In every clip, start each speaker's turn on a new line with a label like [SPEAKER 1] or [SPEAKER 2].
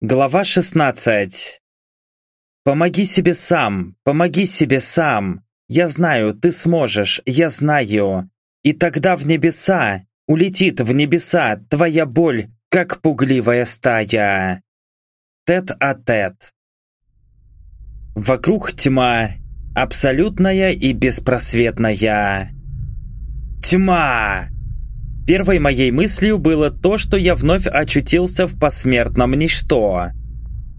[SPEAKER 1] Глава 16 «Помоги себе сам, помоги себе сам. Я знаю, ты сможешь, я знаю. И тогда в небеса, улетит в небеса твоя боль, как пугливая стая». Тет-а-тет. Вокруг тьма, абсолютная и беспросветная. Тьма! Первой моей мыслью было то, что я вновь очутился в посмертном ничто.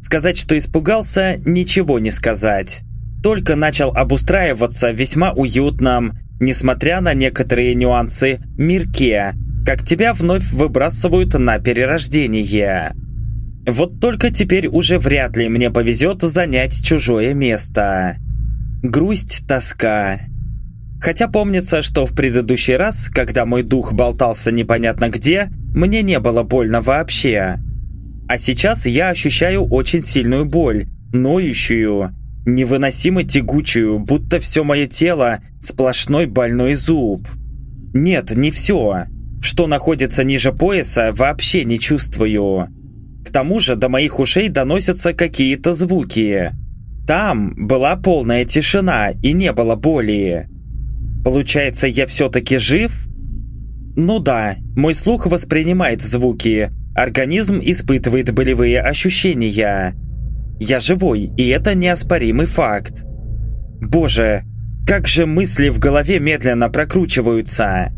[SPEAKER 1] Сказать, что испугался, ничего не сказать. Только начал обустраиваться в весьма уютном, несмотря на некоторые нюансы, мирке, как тебя вновь выбрасывают на перерождение. Вот только теперь уже вряд ли мне повезет занять чужое место. Грусть, тоска. Хотя помнится, что в предыдущий раз, когда мой дух болтался непонятно где, мне не было больно вообще. А сейчас я ощущаю очень сильную боль, ноющую, невыносимо тягучую, будто все мое тело – сплошной больной зуб. Нет, не все. Что находится ниже пояса, вообще не чувствую. К тому же до моих ушей доносятся какие-то звуки. Там была полная тишина и не было боли. Получается, я все-таки жив? Ну да, мой слух воспринимает звуки, организм испытывает болевые ощущения. Я живой, и это неоспоримый факт. Боже, как же мысли в голове медленно прокручиваются.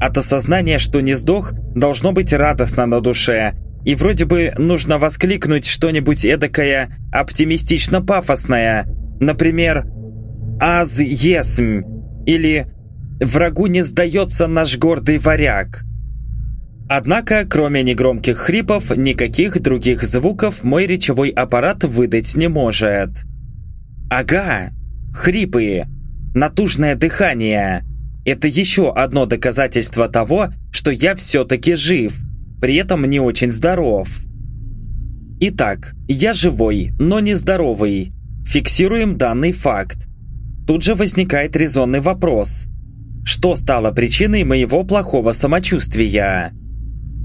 [SPEAKER 1] От осознания, что не сдох, должно быть радостно на душе, и вроде бы нужно воскликнуть что-нибудь эдакое оптимистично-пафосное, например «Аз есмь», или «Врагу не сдается наш гордый варяг». Однако, кроме негромких хрипов, никаких других звуков мой речевой аппарат выдать не может. Ага, хрипы, натужное дыхание. Это еще одно доказательство того, что я все-таки жив, при этом не очень здоров. Итак, я живой, но не здоровый. Фиксируем данный факт. Тут же возникает резонный вопрос. Что стало причиной моего плохого самочувствия?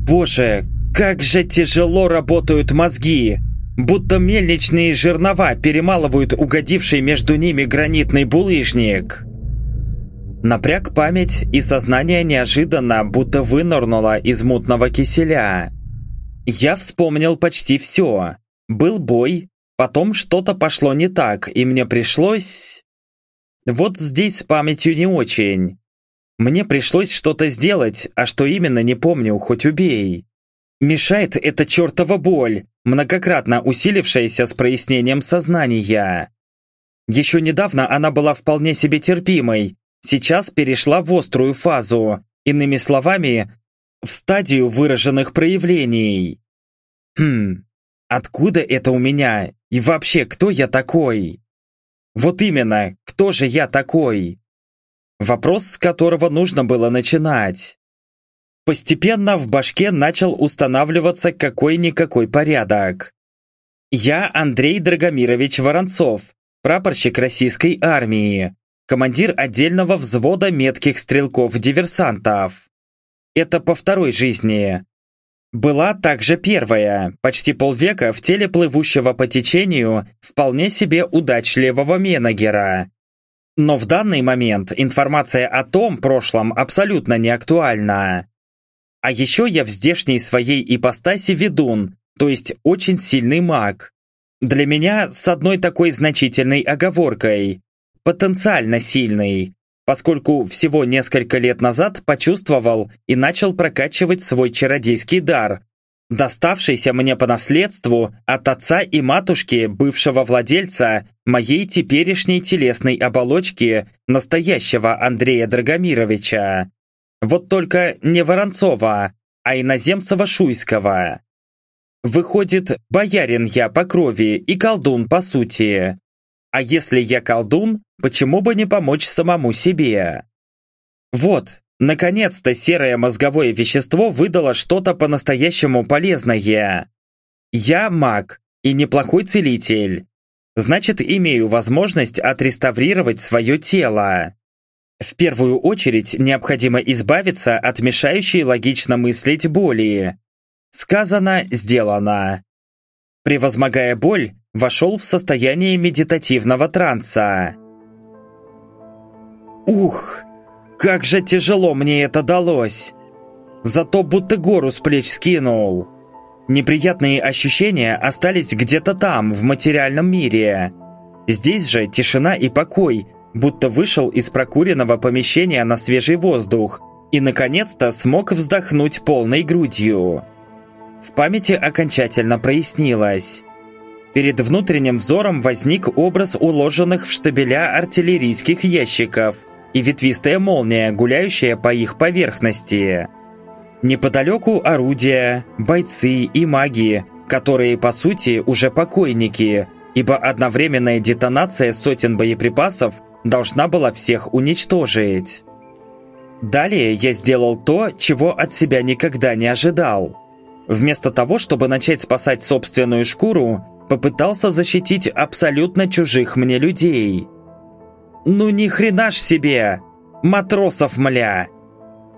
[SPEAKER 1] Боже, как же тяжело работают мозги! Будто мельничные жернова перемалывают угодивший между ними гранитный булыжник. Напряг память, и сознание неожиданно будто вынырнуло из мутного киселя. Я вспомнил почти все. Был бой, потом что-то пошло не так, и мне пришлось... Вот здесь с памятью не очень. Мне пришлось что-то сделать, а что именно не помню, хоть убей. Мешает эта чертова боль, многократно усилившаяся с прояснением сознания. Еще недавно она была вполне себе терпимой, сейчас перешла в острую фазу, иными словами, в стадию выраженных проявлений. Хм, откуда это у меня? И вообще, кто я такой? Вот именно, кто же я такой? Вопрос, с которого нужно было начинать. Постепенно в башке начал устанавливаться какой-никакой порядок. Я Андрей Драгомирович Воронцов, прапорщик российской армии, командир отдельного взвода метких стрелков-диверсантов. Это по второй жизни. Была также первая, почти полвека в теле плывущего по течению вполне себе удачливого менеджера. Но в данный момент информация о том прошлом абсолютно не актуальна. А еще я в здешней своей ипостаси ведун, то есть очень сильный маг. Для меня с одной такой значительной оговоркой. Потенциально сильный, поскольку всего несколько лет назад почувствовал и начал прокачивать свой чародейский дар, доставшийся мне по наследству от отца и матушки бывшего владельца моей теперешней телесной оболочки настоящего Андрея Драгомировича. Вот только не Воронцова, а иноземцева-шуйского. Выходит, боярин я по крови и колдун по сути. А если я колдун, почему бы не помочь самому себе? Вот, наконец-то серое мозговое вещество выдало что-то по-настоящему полезное. Я маг и неплохой целитель. Значит, имею возможность отреставрировать свое тело. В первую очередь необходимо избавиться от мешающей логично мыслить боли. Сказано, сделано. Превозмогая боль, вошел в состояние медитативного транса. Ух, как же тяжело мне это далось! Зато будто гору с плеч скинул. Неприятные ощущения остались где-то там, в материальном мире. Здесь же тишина и покой, будто вышел из прокуренного помещения на свежий воздух и, наконец-то, смог вздохнуть полной грудью. В памяти окончательно прояснилось. Перед внутренним взором возник образ уложенных в штабеля артиллерийских ящиков и ветвистая молния, гуляющая по их поверхности. Неподалеку орудия, бойцы и маги, которые, по сути, уже покойники, ибо одновременная детонация сотен боеприпасов должна была всех уничтожить. Далее я сделал то, чего от себя никогда не ожидал. Вместо того, чтобы начать спасать собственную шкуру, попытался защитить абсолютно чужих мне людей. Ну ни хрена ж себе! Матросов, мля!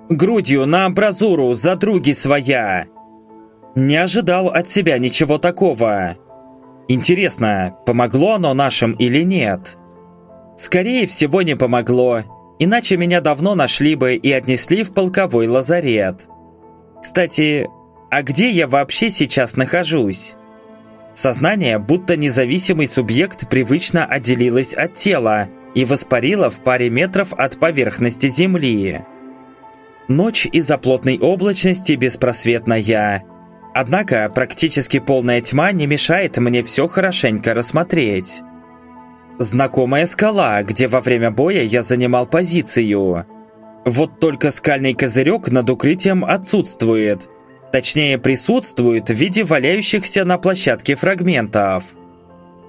[SPEAKER 1] Грудью на амбразуру за други своя! Не ожидал от себя ничего такого. Интересно, помогло оно нашим или нет? Скорее всего, не помогло, иначе меня давно нашли бы и отнесли в полковой лазарет. Кстати, а где я вообще сейчас нахожусь? Сознание, будто независимый субъект, привычно отделилось от тела и воспарило в паре метров от поверхности Земли. Ночь из-за плотной облачности беспросветная. Однако практически полная тьма не мешает мне все хорошенько рассмотреть. Знакомая скала, где во время боя я занимал позицию. Вот только скальный козырек над укрытием отсутствует, Точнее, присутствует в виде валяющихся на площадке фрагментов.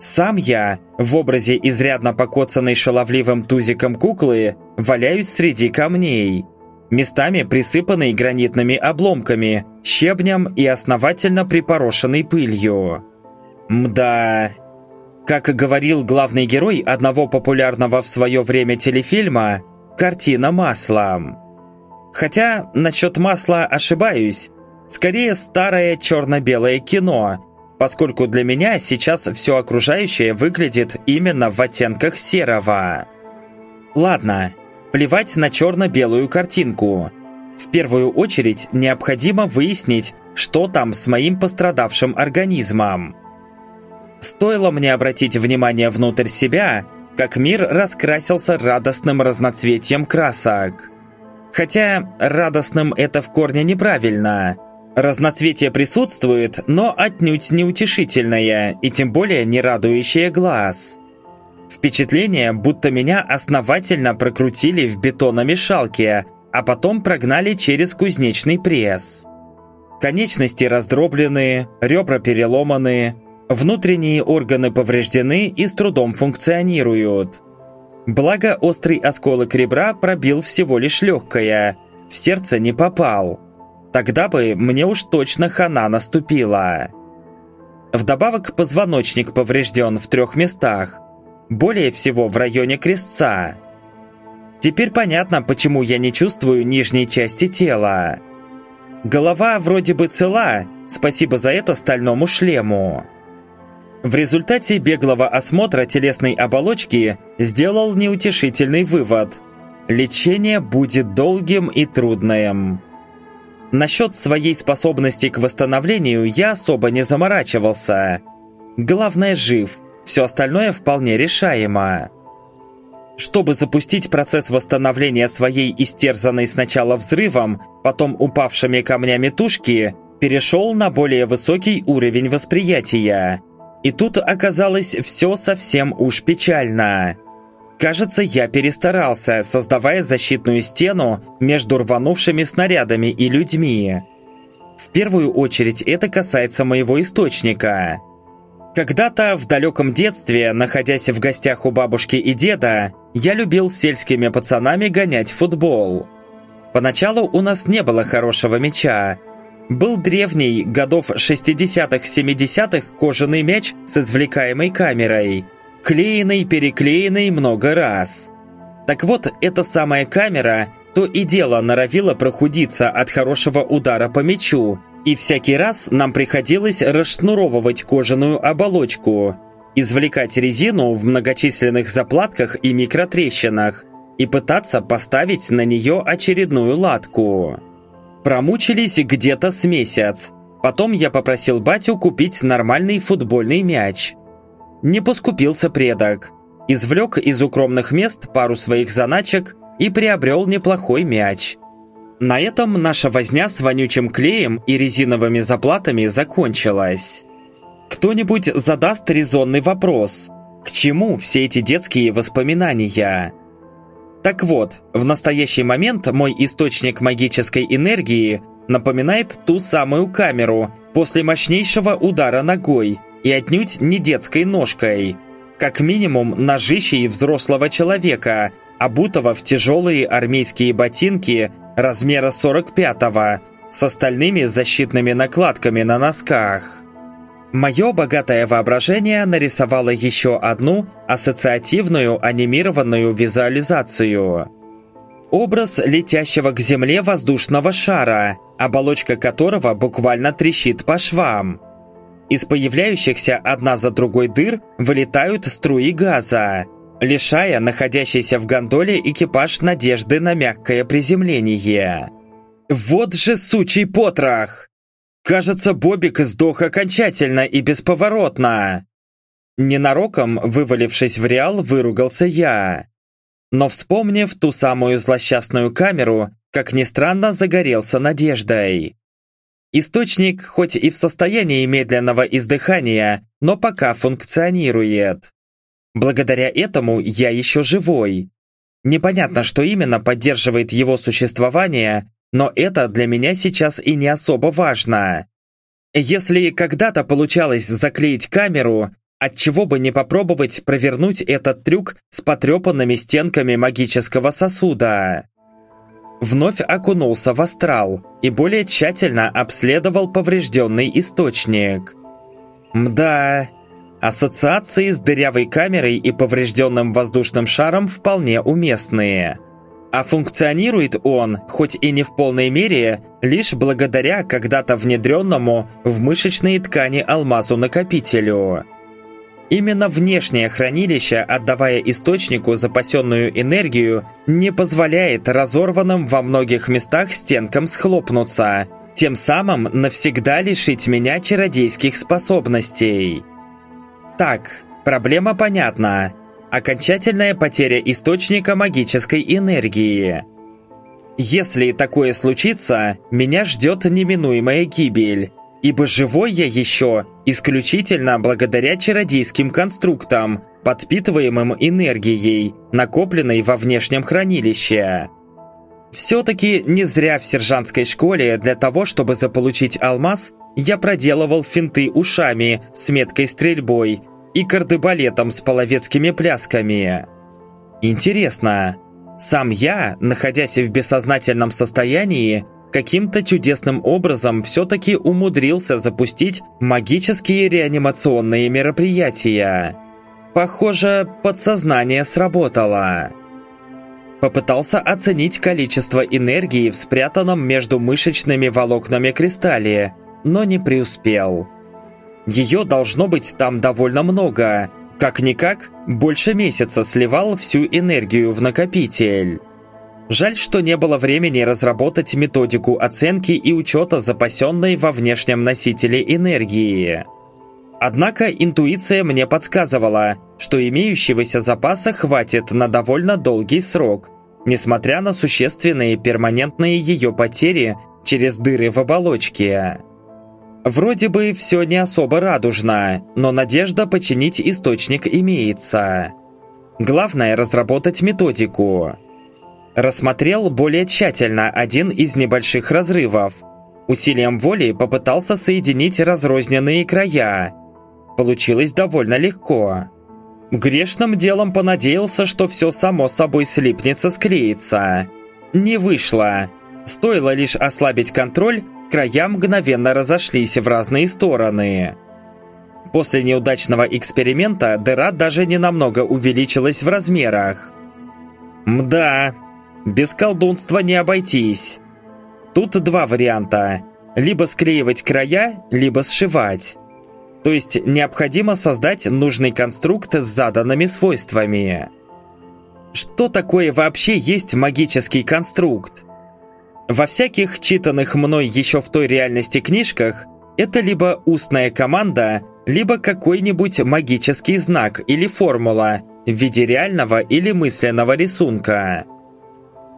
[SPEAKER 1] Сам я, в образе изрядно покоцанной шаловливым тузиком куклы, валяюсь среди камней, местами присыпанной гранитными обломками, щебнем и основательно припорошенной пылью. Мда. Как говорил главный герой одного популярного в свое время телефильма, картина маслом. Хотя насчет масла ошибаюсь, Скорее старое черно-белое кино, поскольку для меня сейчас все окружающее выглядит именно в оттенках серого. Ладно, плевать на черно-белую картинку. В первую очередь необходимо выяснить, что там с моим пострадавшим организмом. Стоило мне обратить внимание внутрь себя, как мир раскрасился радостным разноцветием красок. Хотя радостным это в корне неправильно. Разноцветие присутствует, но отнюдь не утешительное и тем более не радующее глаз. Впечатление, будто меня основательно прокрутили в бетономешалке, а потом прогнали через кузнечный пресс. Конечности раздроблены, ребра переломаны, внутренние органы повреждены и с трудом функционируют. Благо острый осколок ребра пробил всего лишь легкое, в сердце не попал. Тогда бы мне уж точно хана наступила. Вдобавок позвоночник поврежден в трех местах, более всего в районе крестца. Теперь понятно, почему я не чувствую нижней части тела. Голова вроде бы цела, спасибо за это стальному шлему. В результате беглого осмотра телесной оболочки сделал неутешительный вывод. Лечение будет долгим и трудным. Насчет своей способности к восстановлению я особо не заморачивался. Главное жив, все остальное вполне решаемо. Чтобы запустить процесс восстановления своей истерзанной сначала взрывом, потом упавшими камнями тушки, перешел на более высокий уровень восприятия. И тут оказалось все совсем уж печально. Кажется, я перестарался, создавая защитную стену между рванувшими снарядами и людьми. В первую очередь это касается моего источника. Когда-то в далеком детстве, находясь в гостях у бабушки и деда, я любил с сельскими пацанами гонять футбол. Поначалу у нас не было хорошего мяча. Был древний, годов 60-70-х кожаный мяч с извлекаемой камерой – клеенный, переклеенный много раз. Так вот, эта самая камера то и дело норовила прохудиться от хорошего удара по мячу И всякий раз нам приходилось расшнуровывать кожаную оболочку, извлекать резину в многочисленных заплатках и микротрещинах и пытаться поставить на нее очередную латку. Промучились где-то с месяц. Потом я попросил батю купить нормальный футбольный мяч. Не поскупился предок. Извлек из укромных мест пару своих заначек и приобрел неплохой мяч. На этом наша возня с вонючим клеем и резиновыми заплатами закончилась. Кто-нибудь задаст резонный вопрос. К чему все эти детские воспоминания? Так вот, в настоящий момент мой источник магической энергии напоминает ту самую камеру после мощнейшего удара ногой и отнюдь не детской ножкой. Как минимум ножищей взрослого человека, обутого в тяжелые армейские ботинки размера 45-го, с остальными защитными накладками на носках. Мое богатое воображение нарисовало еще одну ассоциативную анимированную визуализацию. Образ летящего к земле воздушного шара, оболочка которого буквально трещит по швам. Из появляющихся одна за другой дыр вылетают струи газа, лишая находящийся в гондоле экипаж надежды на мягкое приземление. Вот же сучий потрох! Кажется, Бобик сдох окончательно и бесповоротно. Ненароком, вывалившись в реал, выругался я. Но вспомнив ту самую злосчастную камеру, как ни странно, загорелся надеждой. Источник хоть и в состоянии медленного издыхания, но пока функционирует. Благодаря этому я еще живой. Непонятно, что именно поддерживает его существование, но это для меня сейчас и не особо важно. Если когда-то получалось заклеить камеру, отчего бы не попробовать провернуть этот трюк с потрепанными стенками магического сосуда? Вновь окунулся в астрал и более тщательно обследовал поврежденный источник. Мда, ассоциации с дырявой камерой и поврежденным воздушным шаром вполне уместные. А функционирует он, хоть и не в полной мере, лишь благодаря когда-то внедренному в мышечные ткани алмазу-накопителю. Именно внешнее хранилище, отдавая источнику запасенную энергию, не позволяет разорванным во многих местах стенкам схлопнуться, тем самым навсегда лишить меня чародейских способностей. Так, проблема понятна окончательная потеря источника магической энергии. Если такое случится, меня ждет неминуемая гибель, ибо живой я еще исключительно благодаря чародейским конструктам, подпитываемым энергией, накопленной во внешнем хранилище. Все-таки не зря в сержантской школе для того, чтобы заполучить алмаз, я проделывал финты ушами с меткой стрельбой – и кардебалетом с половецкими плясками. Интересно, сам я, находясь в бессознательном состоянии, каким-то чудесным образом все-таки умудрился запустить магические реанимационные мероприятия. Похоже, подсознание сработало. Попытался оценить количество энергии в спрятанном между мышечными волокнами кристалле, но не преуспел. Ее должно быть там довольно много. Как-никак, больше месяца сливал всю энергию в накопитель. Жаль, что не было времени разработать методику оценки и учета запасенной во внешнем носителе энергии. Однако интуиция мне подсказывала, что имеющегося запаса хватит на довольно долгий срок, несмотря на существенные перманентные ее потери через дыры в оболочке. Вроде бы все не особо радужно, но надежда починить источник имеется. Главное разработать методику. Рассмотрел более тщательно один из небольших разрывов. Усилием воли попытался соединить разрозненные края. Получилось довольно легко. Грешным делом понадеялся, что все само собой слипнется, склеится. Не вышло. Стоило лишь ослабить контроль, края мгновенно разошлись в разные стороны. После неудачного эксперимента дыра даже ненамного увеличилась в размерах. Мда, без колдунства не обойтись. Тут два варианта. либо склеивать края, либо сшивать. То есть необходимо создать нужный конструкт с заданными свойствами. Что такое вообще есть магический конструкт? Во всяких читанных мной еще в той реальности книжках это либо устная команда, либо какой-нибудь магический знак или формула в виде реального или мысленного рисунка.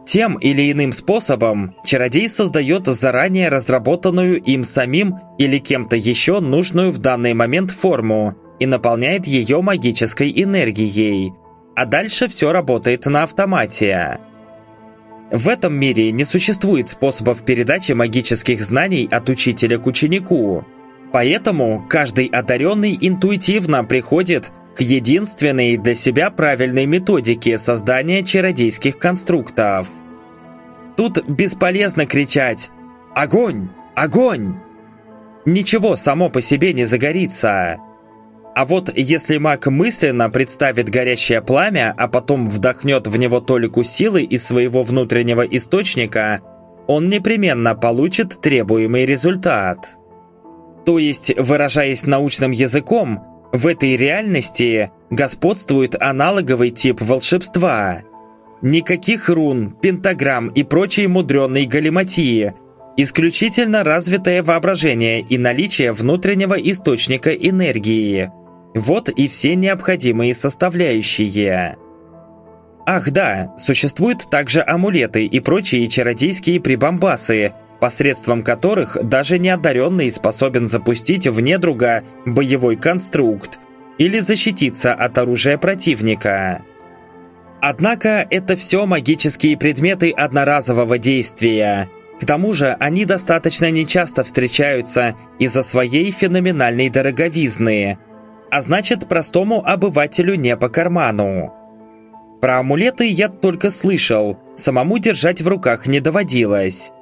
[SPEAKER 1] Тем или иным способом чародей создает заранее разработанную им самим или кем-то еще нужную в данный момент форму и наполняет ее магической энергией, а дальше все работает на автомате. В этом мире не существует способов передачи магических знаний от учителя к ученику, поэтому каждый одаренный интуитивно приходит к единственной для себя правильной методике создания чародейских конструктов. Тут бесполезно кричать «Огонь! Огонь!» Ничего само по себе не загорится. А вот если маг мысленно представит горящее пламя, а потом вдохнет в него толику силы из своего внутреннего источника, он непременно получит требуемый результат. То есть, выражаясь научным языком, в этой реальности господствует аналоговый тип волшебства. Никаких рун, пентаграмм и прочей мудреной галиматии. Исключительно развитое воображение и наличие внутреннего источника энергии. Вот и все необходимые составляющие. Ах да, существуют также амулеты и прочие чародейские прибамбасы – посредством которых даже неодаренный способен запустить в недруга боевой конструкт или защититься от оружия противника. Однако это все магические предметы одноразового действия. К тому же они достаточно нечасто встречаются из-за своей феноменальной дороговизны, а значит простому обывателю не по карману. Про амулеты я только слышал, самому держать в руках не доводилось.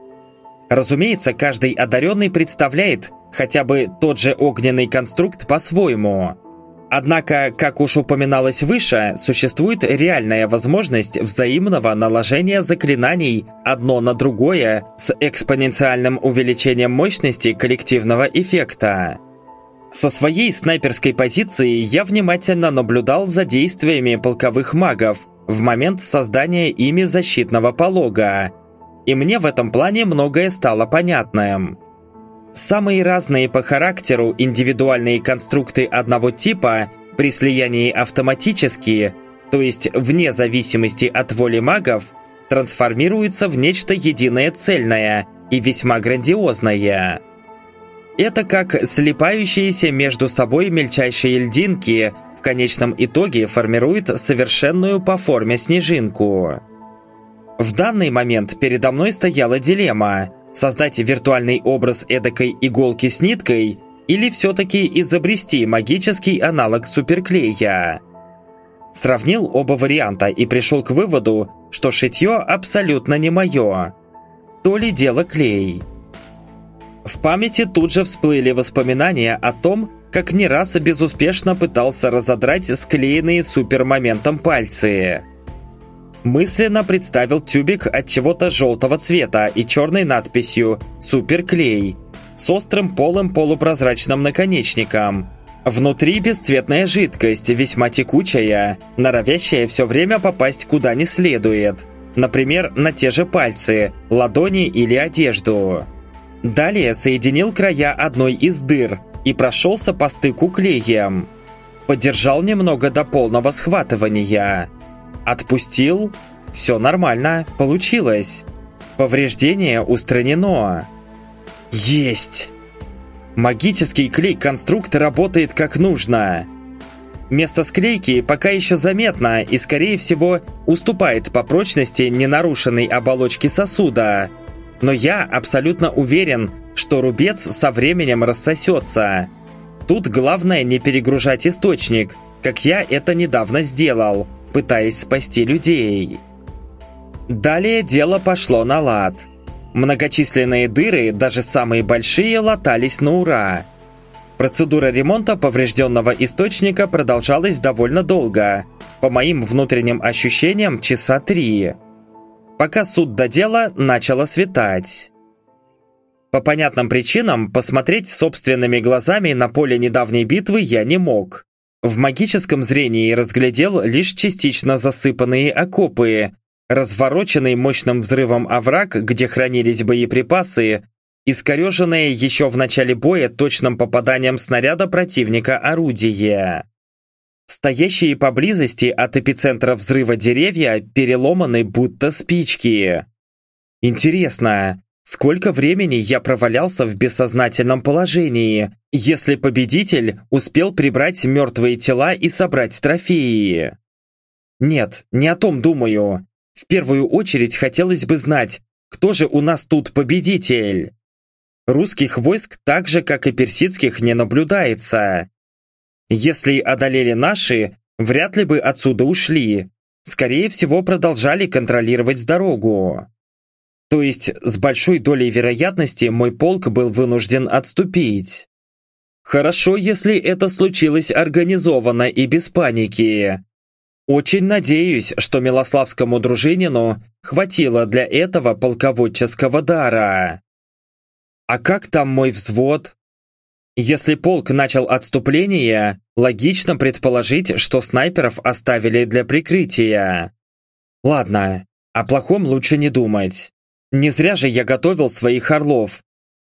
[SPEAKER 1] Разумеется, каждый одаренный представляет хотя бы тот же огненный конструкт по-своему. Однако, как уж упоминалось выше, существует реальная возможность взаимного наложения заклинаний одно на другое с экспоненциальным увеличением мощности коллективного эффекта. Со своей снайперской позиции я внимательно наблюдал за действиями полковых магов в момент создания ими защитного полога, и мне в этом плане многое стало понятным. Самые разные по характеру индивидуальные конструкты одного типа при слиянии автоматически, то есть вне зависимости от воли магов, трансформируются в нечто единое цельное и весьма грандиозное. Это как слипающиеся между собой мельчайшие льдинки в конечном итоге формируют совершенную по форме снежинку. В данный момент передо мной стояла дилемма – создать виртуальный образ эдакой иголки с ниткой или все-таки изобрести магический аналог суперклея. Сравнил оба варианта и пришел к выводу, что шитье абсолютно не мое. То ли дело клей. В памяти тут же всплыли воспоминания о том, как не раз безуспешно пытался разодрать склеенные супермоментом пальцы. Мысленно представил тюбик от чего-то желтого цвета и черной надписью «Суперклей» с острым полым полупрозрачным наконечником. Внутри бесцветная жидкость, весьма текучая, норовящая все время попасть куда не следует. Например, на те же пальцы, ладони или одежду. Далее соединил края одной из дыр и прошелся по стыку клеем. Подержал немного до полного схватывания – Отпустил. Все нормально, получилось. Повреждение устранено. Есть! Магический клей-конструкт работает как нужно. Место склейки пока еще заметно и, скорее всего, уступает по прочности ненарушенной оболочки сосуда. Но я абсолютно уверен, что рубец со временем рассосется. Тут главное не перегружать источник, как я это недавно сделал – пытаясь спасти людей. Далее дело пошло на лад. Многочисленные дыры, даже самые большие, латались на ура. Процедура ремонта поврежденного источника продолжалась довольно долго, по моим внутренним ощущениям часа три. Пока суд до дела начало светать. По понятным причинам посмотреть собственными глазами на поле недавней битвы я не мог. В магическом зрении разглядел лишь частично засыпанные окопы, развороченный мощным взрывом овраг, где хранились боеприпасы, искореженное еще в начале боя точным попаданием снаряда противника орудие. Стоящие поблизости от эпицентра взрыва деревья переломаны будто спички. Интересно, сколько времени я провалялся в бессознательном положении, если победитель успел прибрать мертвые тела и собрать трофеи? Нет, не о том думаю. В первую очередь хотелось бы знать, кто же у нас тут победитель? Русских войск так же, как и персидских, не наблюдается. Если одолели наши, вряд ли бы отсюда ушли. Скорее всего, продолжали контролировать дорогу. То есть, с большой долей вероятности мой полк был вынужден отступить. Хорошо, если это случилось организованно и без паники. Очень надеюсь, что Милославскому дружинину хватило для этого полководческого дара. А как там мой взвод? Если полк начал отступление, логично предположить, что снайперов оставили для прикрытия. Ладно, о плохом лучше не думать. Не зря же я готовил своих орлов.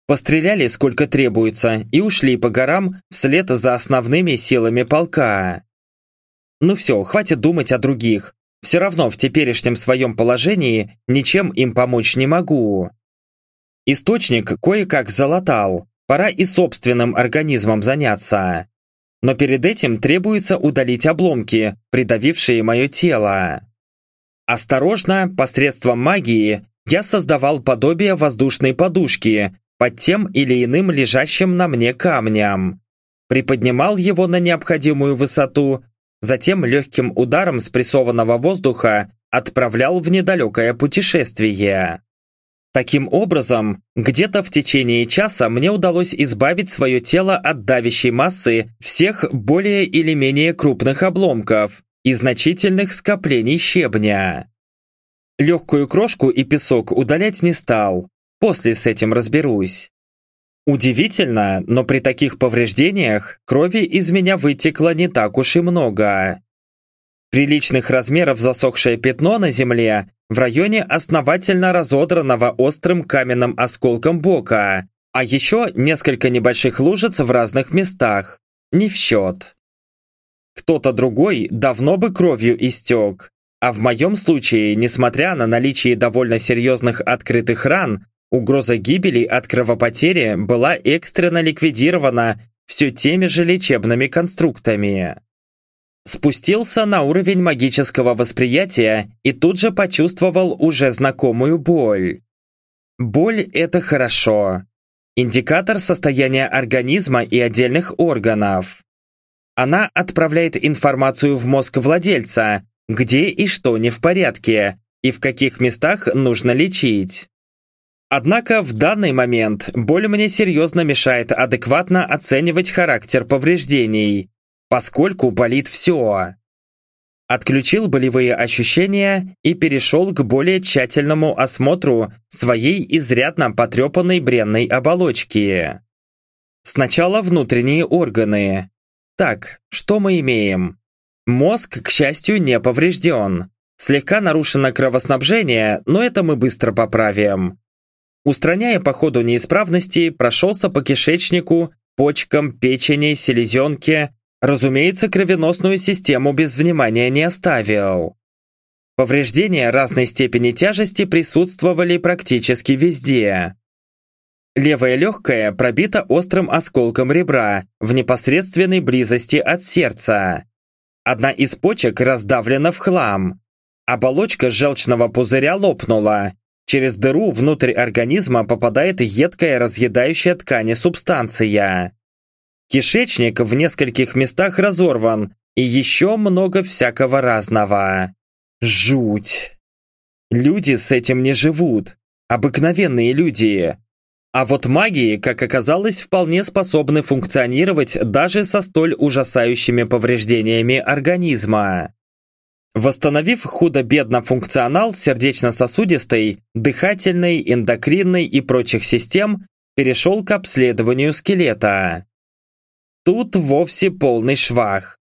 [SPEAKER 1] Постреляли сколько требуется и ушли по горам вслед за основными силами полка. Ну все, хватит думать о других. Все равно в теперешнем своем положении ничем им помочь не могу. Источник кое-как залатал, пора и собственным организмом заняться. Но перед этим требуется удалить обломки, придавившие мое тело. Осторожно, посредством магии, я создавал подобие воздушной подушки под тем или иным лежащим на мне камнем. Приподнимал его на необходимую высоту, затем легким ударом спрессованного воздуха отправлял в недалекое путешествие. Таким образом, где-то в течение часа мне удалось избавить свое тело от давящей массы всех более или менее крупных обломков и значительных скоплений щебня. Легкую крошку и песок удалять не стал, после с этим разберусь. Удивительно, но при таких повреждениях крови из меня вытекло не так уж и много. Приличных размеров засохшее пятно на земле в районе основательно разодранного острым каменным осколком бока, а еще несколько небольших лужиц в разных местах. Не в счет. Кто-то другой давно бы кровью истек, а в моем случае, несмотря на наличие довольно серьезных открытых ран, угроза гибели от кровопотери была экстренно ликвидирована все теми же лечебными конструктами. Спустился на уровень магического восприятия и тут же почувствовал уже знакомую боль. Боль – это хорошо. Индикатор состояния организма и отдельных органов. Она отправляет информацию в мозг владельца, где и что не в порядке, и в каких местах нужно лечить. Однако в данный момент боль мне серьезно мешает адекватно оценивать характер повреждений, поскольку болит все. Отключил болевые ощущения и перешел к более тщательному осмотру своей изрядно потрепанной бренной оболочки. Сначала внутренние органы. Так, что мы имеем? Мозг, к счастью, не поврежден. Слегка нарушено кровоснабжение, но это мы быстро поправим. Устраняя по ходу неисправности, прошелся по кишечнику, почкам, печени, селезенке, Разумеется, кровеносную систему без внимания не оставил. Повреждения разной степени тяжести присутствовали практически везде. Левое легкое пробито острым осколком ребра в непосредственной близости от сердца. Одна из почек раздавлена в хлам. Оболочка желчного пузыря лопнула. Через дыру внутрь организма попадает едкая разъедающая ткани субстанция. Кишечник в нескольких местах разорван, и еще много всякого разного. Жуть. Люди с этим не живут. Обыкновенные люди. А вот маги, как оказалось, вполне способны функционировать даже со столь ужасающими повреждениями организма. Восстановив худо-бедно функционал сердечно-сосудистой, дыхательной, эндокринной и прочих систем, перешел к обследованию скелета. Тут вовсе полный швах.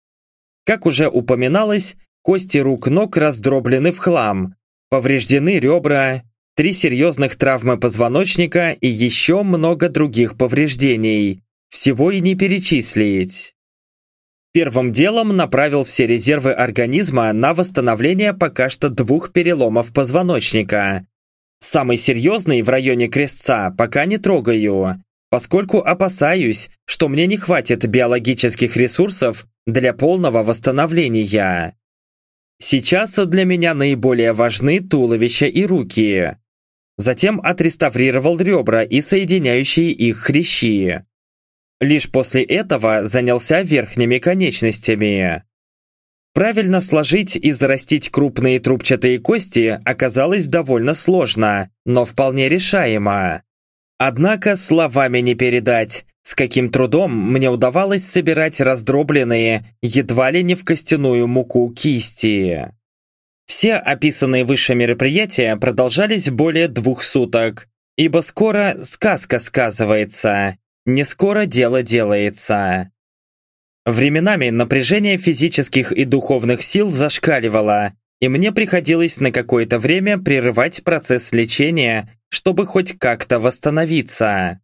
[SPEAKER 1] Как уже упоминалось, кости рук-ног раздроблены в хлам, повреждены ребра, три серьезных травмы позвоночника и еще много других повреждений. Всего и не перечислить. Первым делом направил все резервы организма на восстановление пока что двух переломов позвоночника. Самый серьезный в районе крестца пока не трогаю, поскольку опасаюсь, что мне не хватит биологических ресурсов для полного восстановления. Сейчас для меня наиболее важны туловище и руки. Затем отреставрировал ребра и соединяющие их хрящи. Лишь после этого занялся верхними конечностями. Правильно сложить и зарастить крупные трубчатые кости оказалось довольно сложно, но вполне решаемо. Однако словами не передать, с каким трудом мне удавалось собирать раздробленные, едва ли не в костяную муку кисти. Все описанные выше мероприятия продолжались более двух суток, ибо скоро сказка сказывается, не скоро дело делается. Временами напряжение физических и духовных сил зашкаливало, и мне приходилось на какое-то время прерывать процесс лечения, чтобы хоть как-то восстановиться.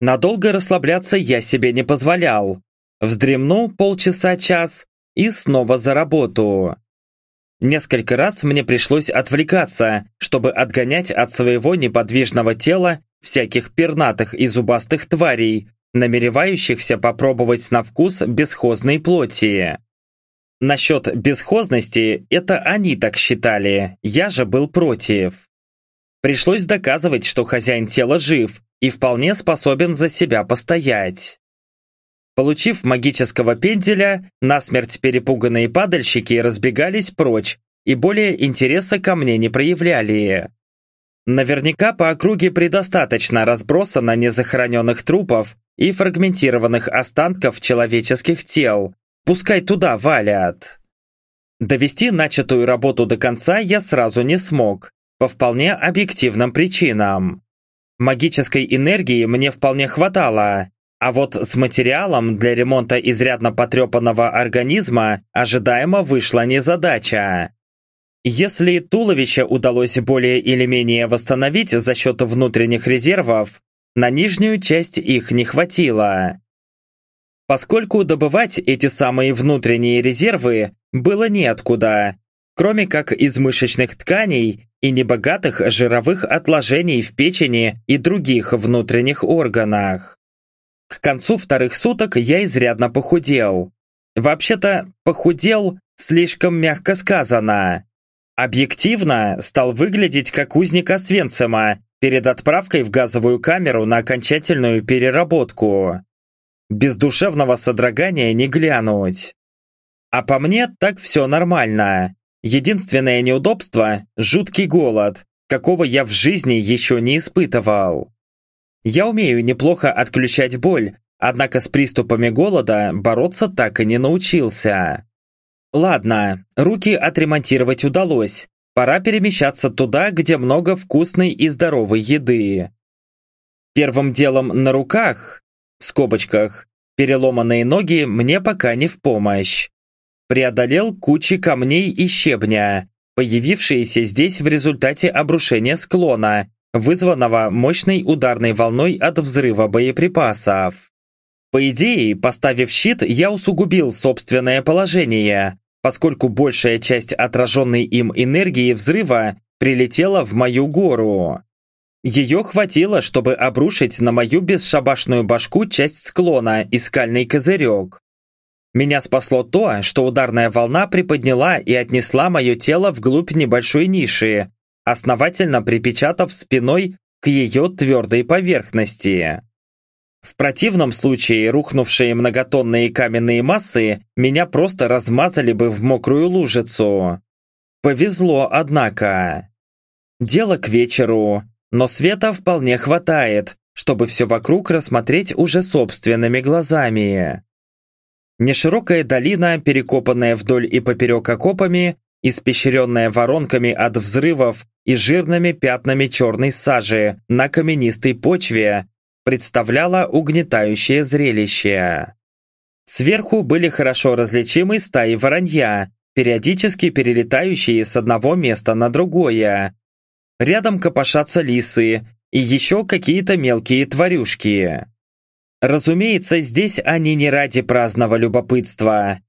[SPEAKER 1] Надолго расслабляться я себе не позволял. Вздремну полчаса-час и снова за работу. Несколько раз мне пришлось отвлекаться, чтобы отгонять от своего неподвижного тела всяких пернатых и зубастых тварей, намеревающихся попробовать на вкус бесхозной плоти. Насчет бесхозности это они так считали, я же был против. Пришлось доказывать, что хозяин тела жив и вполне способен за себя постоять. Получив магического пенделя, насмерть перепуганные падальщики разбегались прочь и более интереса ко мне не проявляли. Наверняка по округе предостаточно разбросано незахороненных трупов и фрагментированных останков человеческих тел. Пускай туда валят. Довести начатую работу до конца я сразу не смог, по вполне объективным причинам. Магической энергии мне вполне хватало, а вот с материалом для ремонта изрядно потрепанного организма ожидаемо вышла незадача. Если туловище удалось более или менее восстановить за счет внутренних резервов, на нижнюю часть их не хватило. Поскольку добывать эти самые внутренние резервы было неоткуда, кроме как из мышечных тканей и небогатых жировых отложений в печени и других внутренних органах. К концу вторых суток я изрядно похудел. Вообще-то, похудел слишком мягко сказано. Объективно стал выглядеть как узник Освенцима перед отправкой в газовую камеру на окончательную переработку. Без душевного содрогания не глянуть. А по мне так все нормально. Единственное неудобство – жуткий голод, какого я в жизни еще не испытывал. Я умею неплохо отключать боль, однако с приступами голода бороться так и не научился. Ладно, руки отремонтировать удалось. Пора перемещаться туда, где много вкусной и здоровой еды. Первым делом на руках, в скобочках, переломанные ноги мне пока не в помощь. Преодолел кучи камней и щебня, появившиеся здесь в результате обрушения склона вызванного мощной ударной волной от взрыва боеприпасов. По идее, поставив щит, я усугубил собственное положение, поскольку большая часть отраженной им энергии взрыва прилетела в мою гору. Ее хватило, чтобы обрушить на мою бесшабашную башку часть склона и скальный козырек. Меня спасло то, что ударная волна приподняла и отнесла мое тело вглубь небольшой ниши, основательно припечатав спиной к ее твердой поверхности. В противном случае рухнувшие многотонные каменные массы меня просто размазали бы в мокрую лужицу. Повезло, однако. Дело к вечеру, но света вполне хватает, чтобы все вокруг рассмотреть уже собственными глазами. Неширокая долина, перекопанная вдоль и поперек окопами, испещренная воронками от взрывов и жирными пятнами черной сажи на каменистой почве, представляла угнетающее зрелище. Сверху были хорошо различимы стаи воронья, периодически перелетающие с одного места на другое. Рядом копошатся лисы и еще какие-то мелкие тварюшки. Разумеется, здесь они не ради праздного любопытства.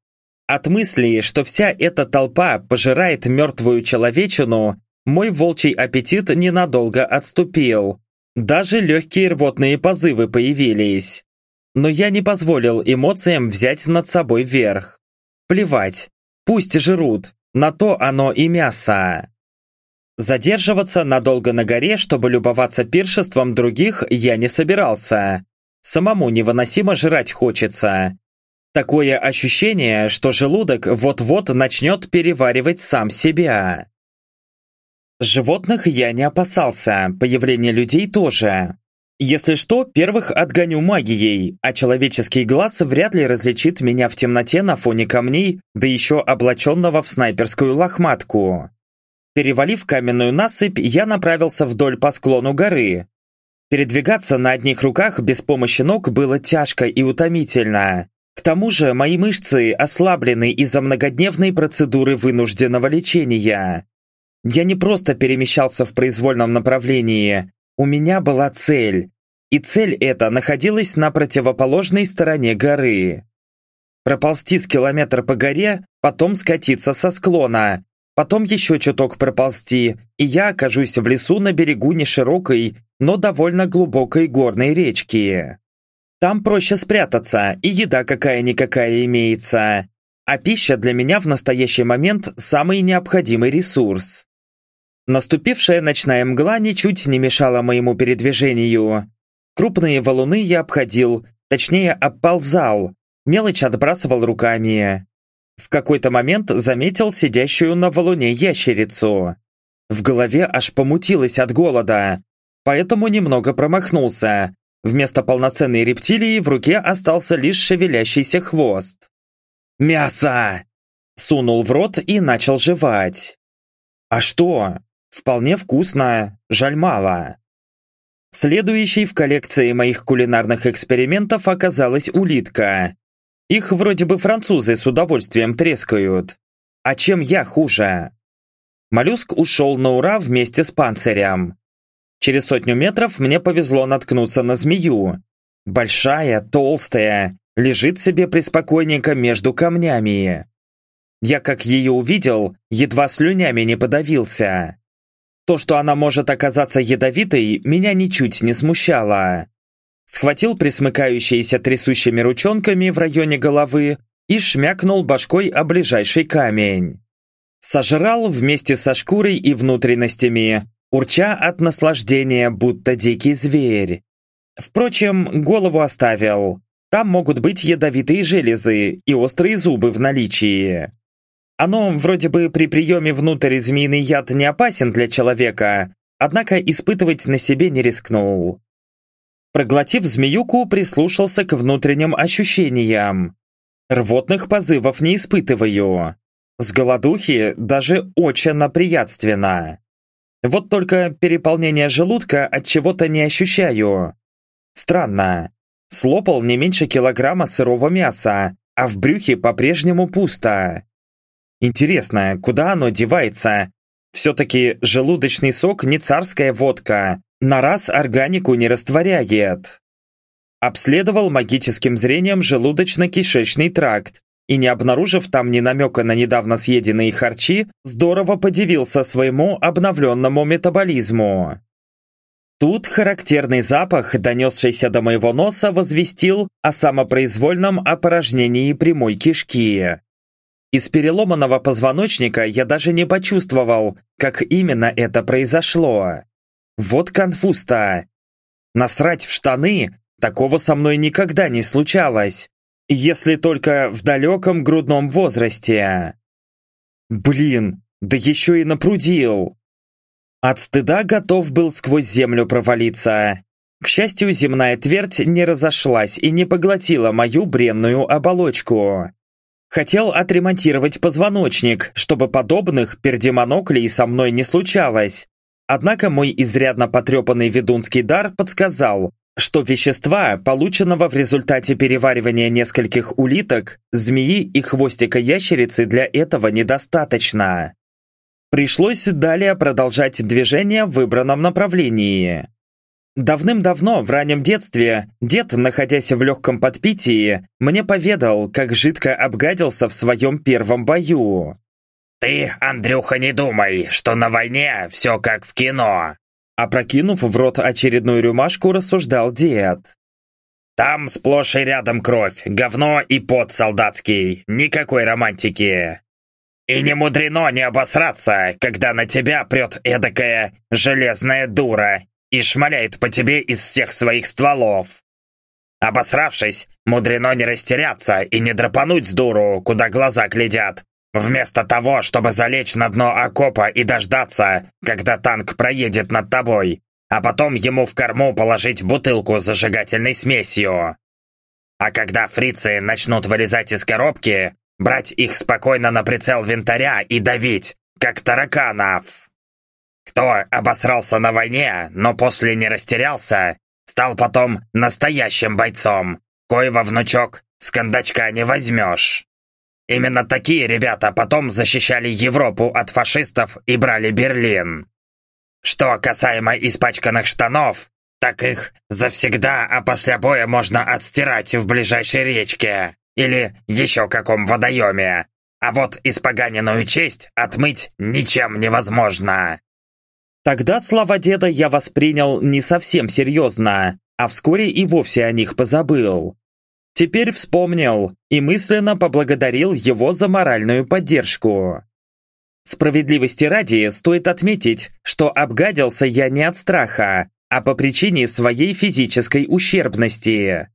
[SPEAKER 1] От мысли, что вся эта толпа пожирает мертвую человечину, мой волчий аппетит ненадолго отступил. Даже легкие рвотные позывы появились. Но я не позволил эмоциям взять над собой верх. Плевать, пусть жрут, на то оно и мясо. Задерживаться надолго на горе, чтобы любоваться пиршеством других, я не собирался. Самому невыносимо жрать хочется. Такое ощущение, что желудок вот-вот начнет переваривать сам себя. Животных я не опасался, появление людей тоже. Если что, первых отгоню магией, а человеческий глаз вряд ли различит меня в темноте на фоне камней, да еще облаченного в снайперскую лохматку. Перевалив каменную насыпь, я направился вдоль по склону горы. Передвигаться на одних руках без помощи ног было тяжко и утомительно. К тому же мои мышцы ослаблены из-за многодневной процедуры вынужденного лечения. Я не просто перемещался в произвольном направлении, у меня была цель. И цель эта находилась на противоположной стороне горы. Проползти с километра по горе, потом скатиться со склона, потом еще чуток проползти, и я окажусь в лесу на берегу неширокой, но довольно глубокой горной речки. Там проще спрятаться, и еда какая-никакая имеется. А пища для меня в настоящий момент самый необходимый ресурс. Наступившая ночная мгла ничуть не мешала моему передвижению. Крупные валуны я обходил, точнее оползал, мелочь отбрасывал руками. В какой-то момент заметил сидящую на валуне ящерицу. В голове аж помутилось от голода, поэтому немного промахнулся, Вместо полноценной рептилии в руке остался лишь шевелящийся хвост. «Мясо!» Сунул в рот и начал жевать. «А что? Вполне вкусно, жаль мало». Следующей в коллекции моих кулинарных экспериментов оказалась улитка. Их вроде бы французы с удовольствием трескают. А чем я хуже? Моллюск ушел на ура вместе с панцирем. Через сотню метров мне повезло наткнуться на змею. Большая, толстая, лежит себе преспокойненько между камнями. Я, как ее увидел, едва слюнями не подавился. То, что она может оказаться ядовитой, меня ничуть не смущало. Схватил присмыкающиеся трясущими ручонками в районе головы и шмякнул башкой о ближайший камень. Сожрал вместе со шкурой и внутренностями, урча от наслаждения, будто дикий зверь. Впрочем, голову оставил. Там могут быть ядовитые железы и острые зубы в наличии. Оно вроде бы при приеме внутрь змеиный яд не опасен для человека, однако испытывать на себе не рискнул. Проглотив змеюку, прислушался к внутренним ощущениям. Рвотных позывов не испытываю. С голодухи даже очень наприятственно. Вот только переполнение желудка от чего-то не ощущаю. Странно. Слопал не меньше килограмма сырого мяса, а в брюхе по-прежнему пусто. Интересно, куда оно девается? Все-таки желудочный сок не царская водка, на раз органику не растворяет. Обследовал магическим зрением желудочно-кишечный тракт и, не обнаружив там ни намека на недавно съеденные харчи, здорово подивился своему обновленному метаболизму. Тут характерный запах, донесшийся до моего носа, возвестил о самопроизвольном опорожнении прямой кишки. Из переломанного позвоночника я даже не почувствовал, как именно это произошло. Вот конфуз-то. Насрать в штаны, такого со мной никогда не случалось. Если только в далеком грудном возрасте. Блин, да еще и напрудил. От стыда готов был сквозь землю провалиться. К счастью, земная твердь не разошлась и не поглотила мою бренную оболочку. Хотел отремонтировать позвоночник, чтобы подобных пердемоноклей со мной не случалось. Однако мой изрядно потрепанный ведунский дар подсказал, что вещества, полученного в результате переваривания нескольких улиток, змеи и хвостика ящерицы для этого недостаточно. Пришлось далее продолжать движение в выбранном направлении. Давным-давно, в раннем детстве, дед, находясь в легком подпитии, мне поведал, как жидко обгадился в своем первом бою.
[SPEAKER 2] «Ты, Андрюха, не думай, что на войне все как в кино!»
[SPEAKER 1] Опрокинув в рот очередную рюмашку, рассуждал дед.
[SPEAKER 2] «Там сплошь и рядом кровь, говно и пот солдатский, никакой романтики. И не мудрено не обосраться, когда на тебя прет эдакая железная дура и шмаляет по тебе из всех своих стволов. Обосравшись, мудрено не растеряться и не драпануть с дуру, куда глаза глядят, вместо того, чтобы залечь на дно окопа и дождаться, когда танк проедет над тобой, а потом ему в корму положить бутылку с зажигательной смесью. А когда фрицы начнут вылезать из коробки, брать их спокойно на прицел винтаря и давить, как тараканов. Кто обосрался на войне, но после не растерялся, стал потом настоящим бойцом, коего внучок с кондачка не возьмешь. Именно такие ребята потом защищали Европу от фашистов и брали Берлин. Что касаемо испачканных штанов, так их завсегда, а после боя можно отстирать в ближайшей речке или еще каком водоеме. А вот испоганенную честь отмыть ничем невозможно.
[SPEAKER 1] Тогда слова деда я воспринял не совсем серьезно, а вскоре и вовсе о них позабыл. Теперь вспомнил и мысленно поблагодарил его за моральную поддержку. Справедливости ради стоит отметить, что обгадился я не от страха, а по причине своей физической ущербности.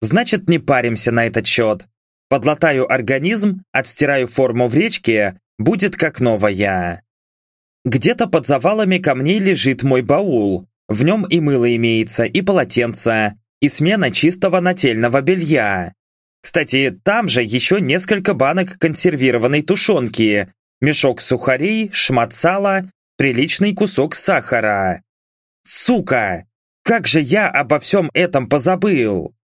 [SPEAKER 1] Значит, не паримся на этот счет. Подлатаю организм, отстираю форму в речке, будет как новая. Где-то под завалами камней лежит мой баул. В нем и мыло имеется, и полотенце, и смена чистого нательного белья. Кстати, там же еще несколько банок консервированной тушенки, мешок сухарей, шмат сала, приличный кусок сахара. Сука! Как же я обо всем этом позабыл!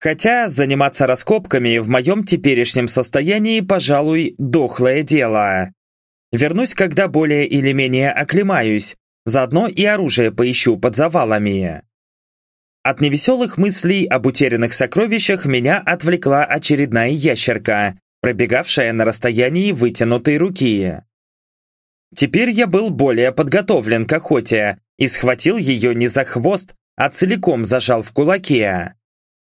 [SPEAKER 1] Хотя заниматься раскопками в моем теперешнем состоянии, пожалуй, дохлое дело. Вернусь, когда более или менее оклемаюсь, заодно и оружие поищу под завалами. От невеселых мыслей об утерянных сокровищах меня отвлекла очередная ящерка, пробегавшая на расстоянии вытянутой руки. Теперь я был более подготовлен к охоте и схватил ее не за хвост, а целиком зажал в кулаке.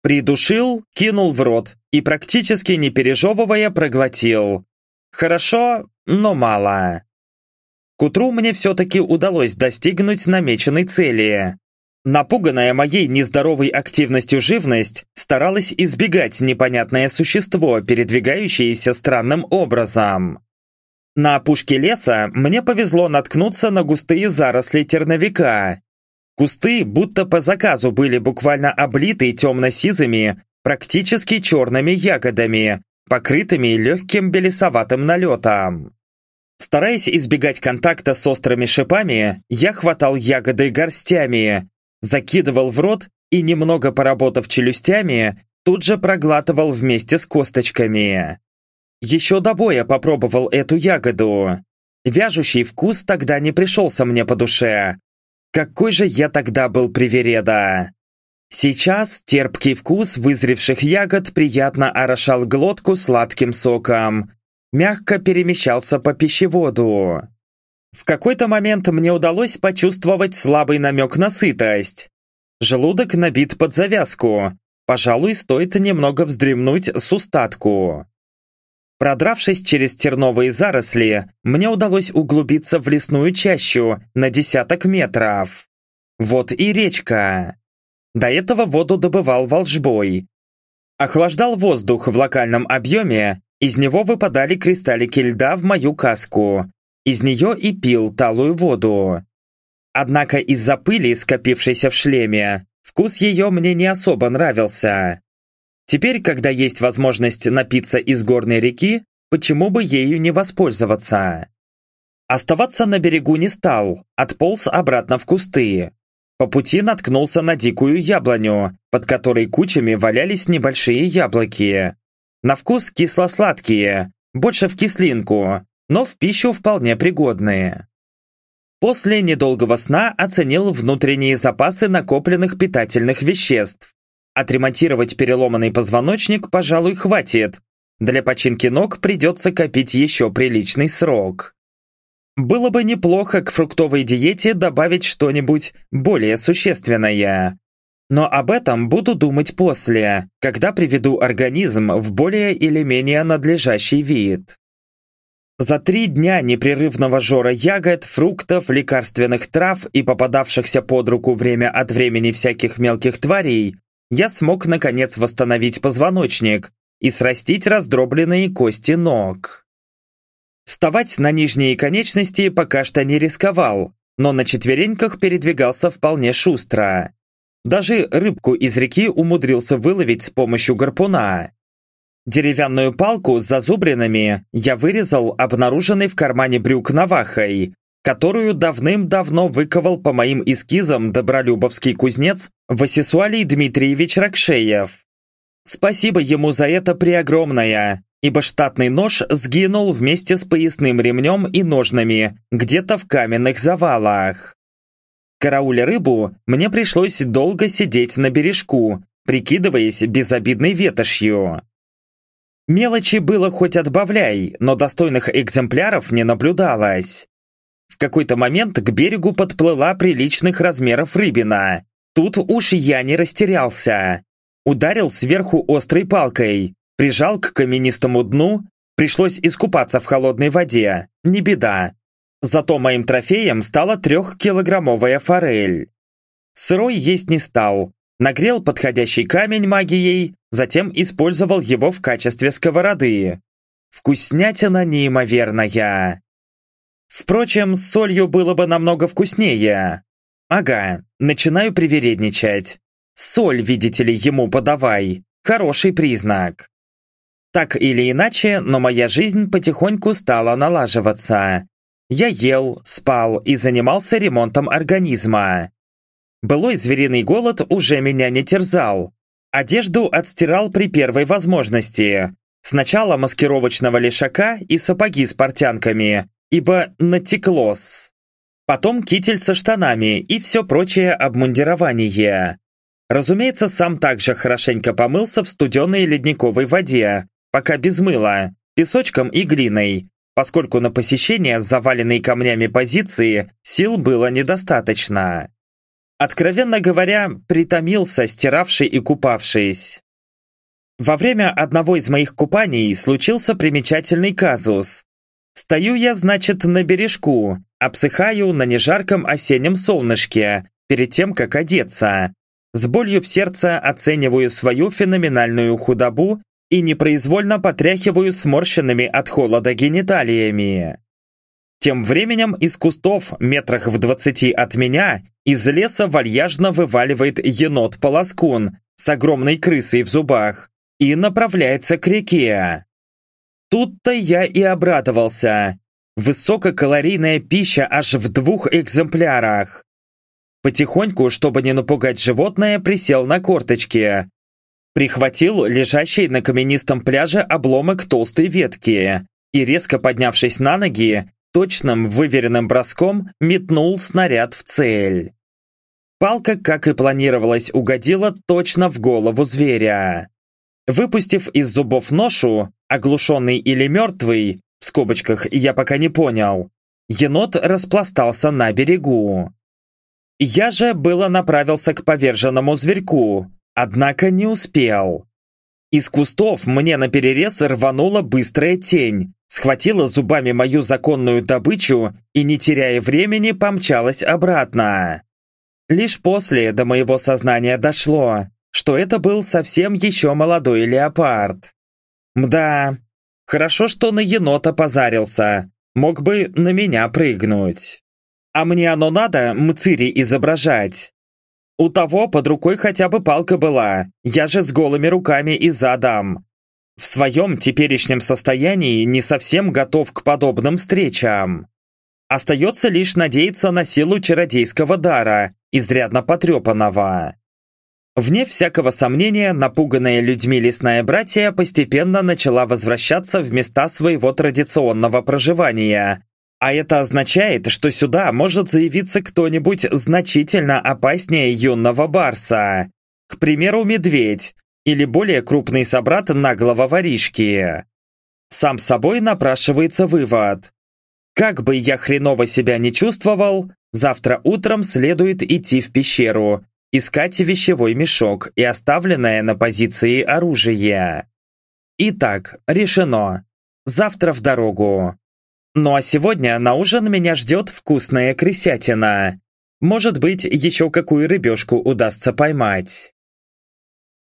[SPEAKER 1] Придушил, кинул в рот и практически не пережевывая проглотил. Хорошо, но мало. К утру мне все-таки удалось достигнуть намеченной цели. Напуганная моей нездоровой активностью живность старалась избегать непонятное существо, передвигающееся странным образом. На опушке леса мне повезло наткнуться на густые заросли терновика. Кусты будто по заказу были буквально облиты темно-сизыми, практически черными ягодами, покрытыми легким белесоватым налетом. Стараясь избегать контакта с острыми шипами, я хватал ягоды горстями, закидывал в рот и, немного поработав челюстями, тут же проглатывал вместе с косточками. Еще до боя попробовал эту ягоду. Вяжущий вкус тогда не пришелся мне по душе. Какой же я тогда был привереда! Сейчас терпкий вкус вызревших ягод приятно орошал глотку сладким соком, мягко перемещался по пищеводу. В какой-то момент мне удалось почувствовать слабый намек на сытость. Желудок набит под завязку. Пожалуй, стоит немного вздремнуть с устатку. Продравшись через терновые заросли, мне удалось углубиться в лесную чащу на десяток метров. Вот и речка. До этого воду добывал волжбой. Охлаждал воздух в локальном объеме, из него выпадали кристаллики льда в мою каску. Из нее и пил талую воду. Однако из-за пыли, скопившейся в шлеме, вкус ее мне не особо нравился. Теперь, когда есть возможность напиться из горной реки, почему бы ею не воспользоваться? Оставаться на берегу не стал, отполз обратно в кусты. По пути наткнулся на дикую яблоню, под которой кучами валялись небольшие яблоки. На вкус кисло-сладкие, больше в кислинку, но в пищу вполне пригодные. После недолгого сна оценил внутренние запасы накопленных питательных веществ. Отремонтировать переломанный позвоночник, пожалуй, хватит. Для починки ног придется копить еще приличный срок. Было бы неплохо к фруктовой диете добавить что-нибудь более существенное. Но об этом буду думать после, когда приведу организм в более или менее надлежащий вид. За три дня непрерывного жора ягод, фруктов, лекарственных трав и попадавшихся под руку время от времени всяких мелких тварей, я смог наконец восстановить позвоночник и срастить раздробленные кости ног. Вставать на нижние конечности пока что не рисковал, но на четвереньках передвигался вполне шустро. Даже рыбку из реки умудрился выловить с помощью гарпуна. Деревянную палку с зазубринами я вырезал обнаруженный в кармане брюк навахой, которую давным-давно выковал по моим эскизам добролюбовский кузнец Васисуалий Дмитриевич Ракшеев. Спасибо ему за это преогромное, ибо штатный нож сгинул вместе с поясным ремнем и ножнами где-то в каменных завалах. Карауля рыбу, мне пришлось долго сидеть на бережку, прикидываясь безобидной ветошью. Мелочи было хоть отбавляй, но достойных экземпляров не наблюдалось. В какой-то момент к берегу подплыла приличных размеров рыбина. Тут уж я не растерялся. Ударил сверху острой палкой, прижал к каменистому дну, пришлось искупаться в холодной воде, не беда. Зато моим трофеем стала трехкилограммовая форель. Сырой есть не стал, нагрел подходящий камень магией, затем использовал его в качестве сковороды. Вкуснятина неимоверная. Впрочем, с солью было бы намного вкуснее. Ага, начинаю привередничать. Соль, видите ли, ему подавай. Хороший признак. Так или иначе, но моя жизнь потихоньку стала налаживаться. Я ел, спал и занимался ремонтом организма. Былой звериный голод уже меня не терзал. Одежду отстирал при первой возможности. Сначала маскировочного лишака и сапоги с портянками, ибо натеклос. Потом китель со штанами и все прочее обмундирование. Разумеется, сам также хорошенько помылся в студеной ледниковой воде, пока без мыла, песочком и глиной, поскольку на посещение заваленной камнями позиции сил было недостаточно. Откровенно говоря, притомился, стиравший и купавшись. Во время одного из моих купаний случился примечательный казус. Стою я, значит, на бережку, обсыхаю на нежарком осеннем солнышке, перед тем, как одеться. С болью в сердце оцениваю свою феноменальную худобу и непроизвольно потряхиваю сморщенными от холода гениталиями. Тем временем из кустов, метрах в двадцати от меня, из леса вальяжно вываливает енот-полоскун с огромной крысой в зубах и направляется к реке. Тут-то я и обрадовался. Высококалорийная пища аж в двух экземплярах. Потихоньку, чтобы не напугать животное, присел на корточки. Прихватил лежащий на каменистом пляже обломок толстой ветки и, резко поднявшись на ноги, точным выверенным броском метнул снаряд в цель. Палка, как и планировалось, угодила точно в голову зверя. Выпустив из зубов ношу, оглушенный или мертвый, в скобочках я пока не понял, енот распластался на берегу. Я же было направился к поверженному зверьку, однако не успел. Из кустов мне наперерез рванула быстрая тень, схватила зубами мою законную добычу и, не теряя времени, помчалась обратно. Лишь после до моего сознания дошло, что это был совсем еще молодой леопард. Мда, хорошо, что на енота позарился, мог бы на меня прыгнуть. А мне оно надо мцири изображать. У того под рукой хотя бы палка была, я же с голыми руками и задам. В своем теперешнем состоянии не совсем готов к подобным встречам. Остается лишь надеяться на силу чародейского дара изрядно потрепанного. Вне всякого сомнения, напуганная людьми лесная братья постепенно начала возвращаться в места своего традиционного проживания. А это означает, что сюда может заявиться кто-нибудь значительно опаснее юного барса. К примеру, медведь или более крупный собрат наглого воришки. Сам собой напрашивается вывод. Как бы я хреново себя не чувствовал, завтра утром следует идти в пещеру искать вещевой мешок и оставленное на позиции оружие. Итак, решено. Завтра в дорогу. Ну а сегодня на ужин меня ждет вкусная крысятина. Может быть, еще какую рыбешку удастся поймать.